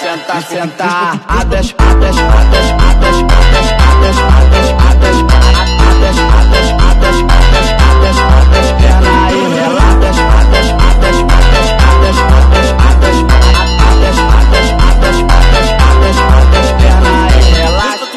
sentar, sentar. Adas, adas, adas, adas, adas, adas, adas, adas, adas, adas, adas, adas, adas, adas, perna aí, reladas, adas, adas, adas, adas, adas, adas, adas, adas, adas, adas, adas, adas, perna aí, reladas.